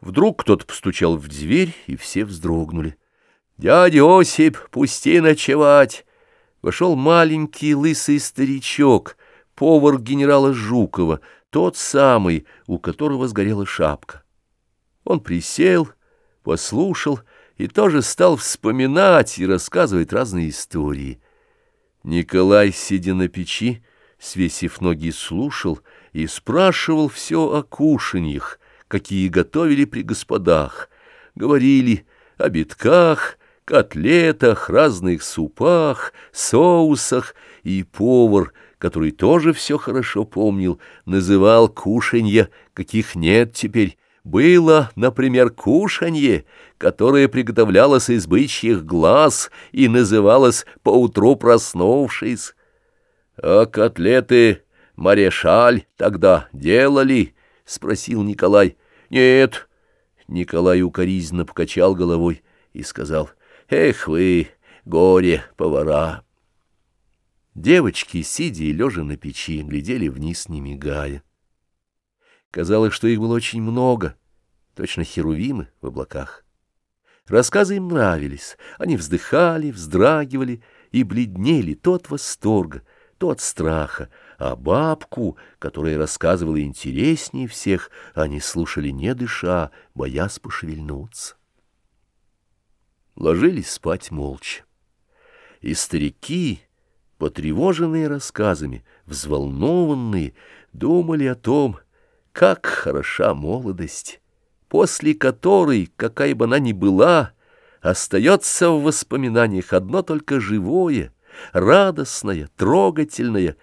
Вдруг кто-то постучал в дверь, и все вздрогнули. «Дядя Осип, пусти ночевать!» Вошел маленький лысый старичок, повар генерала Жукова, тот самый, у которого сгорела шапка. Он присел, послушал и тоже стал вспоминать и рассказывать разные истории. Николай, сидя на печи, свесив ноги, слушал и спрашивал все о кушаньях, какие готовили при господах. Говорили о битках, котлетах, разных супах, соусах, и повар, который тоже все хорошо помнил, называл кушанья, каких нет теперь. Было, например, кушанье, которое приготовлялось из бычьих глаз и называлось «поутру проснувшись». А котлеты Марешаль тогда делали? — спросил Николай. — Нет. Николай укоризненно покачал головой и сказал. — Эх вы, горе, повара! Девочки, сидя и лежа на печи, глядели вниз, не мигая. Казалось, что их было очень много, точно херувимы в облаках. Рассказы им нравились, они вздыхали, вздрагивали и бледнели то от восторга, то от страха, а бабку, которая рассказывала интереснее всех, они слушали не дыша, боясь пошевельнуться. Ложились спать молча. И старики, потревоженные рассказами, взволнованные, думали о том, как хороша молодость, после которой, какая бы она ни была, остается в воспоминаниях одно только живое — радостная, трогательная,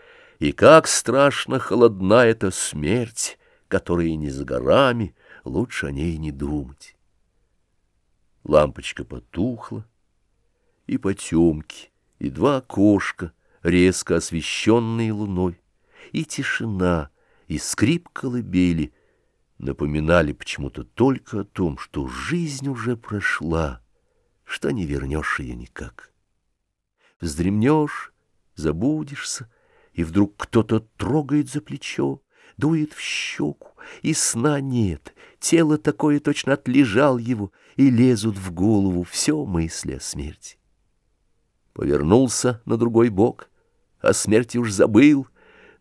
и как страшно холодна эта смерть, которая не за горами, лучше о ней не думать. Лампочка потухла, и потемки, и два окошка, резко освещенные луной, и тишина, и скрип колыбели напоминали почему-то только о том, что жизнь уже прошла, что не вернешь ее никак. Вздремнешь, забудешься, и вдруг кто-то трогает за плечо, дует в щеку, и сна нет, тело такое точно отлежал его, и лезут в голову все мысли о смерти. Повернулся на другой бок, о смерти уж забыл,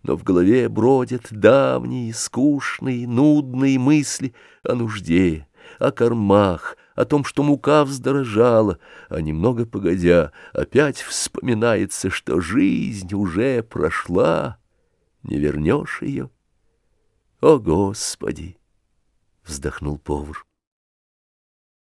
но в голове бродят давние, скучные, нудные мысли о нужде, о кормах, о том, что мука вздорожала, а немного погодя опять вспоминается, что жизнь уже прошла, не вернешь ее. О, Господи! — вздохнул повар.